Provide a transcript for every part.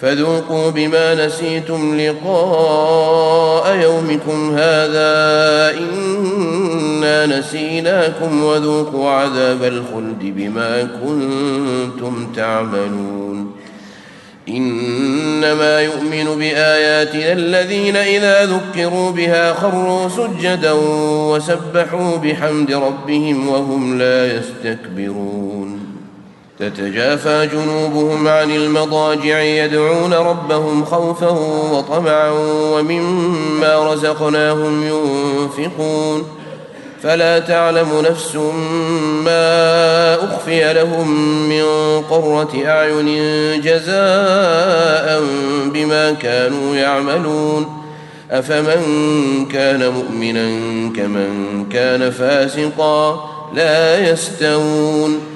فذوقوا بما نسيتم لقاء يومكم هذا إنا نسيناكم وذوقوا عذاب الخلد بما كنتم تعملون. إنما يؤمن بآياتنا الذين إذا ذكروا بها خروا سجدا وسبحوا بحمد ربهم وهم لا يستكبرون. تتجافى جنوبهم عن المضاجع يدعون ربهم خوفا وطمعا ومما رزقناهم ينفقون. فلا تعلم نفس ما أخفي لهم من قرة أعين جزاء بما كانوا يعملون. أفمن كان مؤمنا كمن كان فاسقا لا يستوون.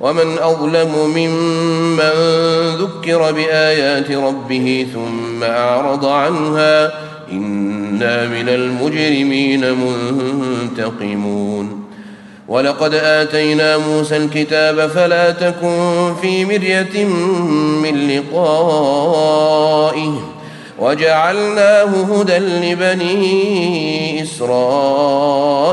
ومن أظلم ممن ذكر بآيات ربه ثم أعرض عنها إنا من المجرمين منتقمون. ولقد آتينا موسى الكتاب فلا تكن في مرية من لقائه وجعلناه هدى لبني إسرائيل.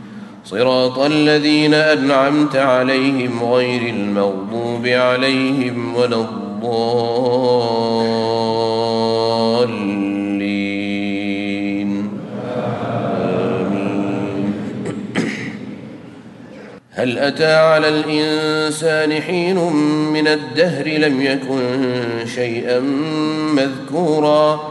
صراط الذين أنعمت عليهم غير المغضوب عليهم ولا الضالين. آمين. هل أتى على الإنسان حين من الدهر لم يكن شيئا مذكوراً؟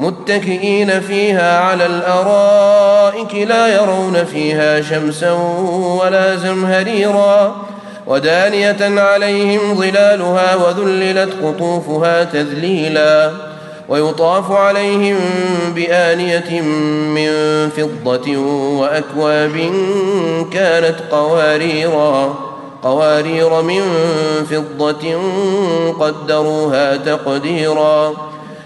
متكئين فيها على الأرائك لا يرون فيها شمسا ولا زمهريرا ودانية عليهم ظلالها وذللت قطوفها تذليلا ويطاف عليهم بآنية من فضة وأكواب كانت قواريرا قوارير من فضة قدروها تقديرا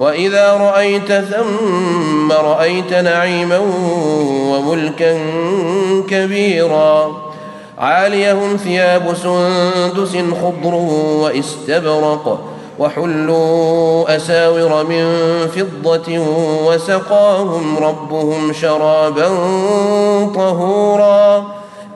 وإذا رأيت ثم رأيت نعيما وملكا كبيرا عاليهم ثياب سندس خضر واستبرق وحلوا أساور من فضة وسقاهم ربهم شرابا طهورا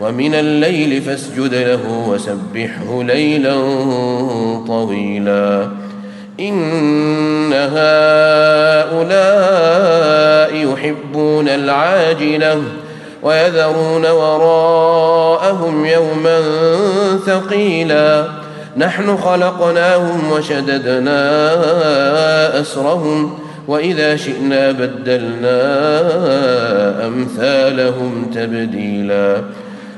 ومن الليل فاسجد له وسبحه ليلا طويلا. إن هؤلاء يحبون العاجلة ويذرون وراءهم يوما ثقيلا. نحن خلقناهم وشددنا أسرهم وإذا شئنا بدلنا أمثالهم تبديلا.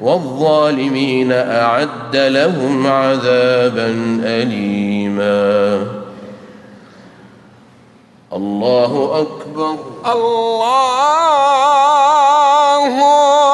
والظالمين أعد لهم عذابا أليما. الله أكبر. الله أكبر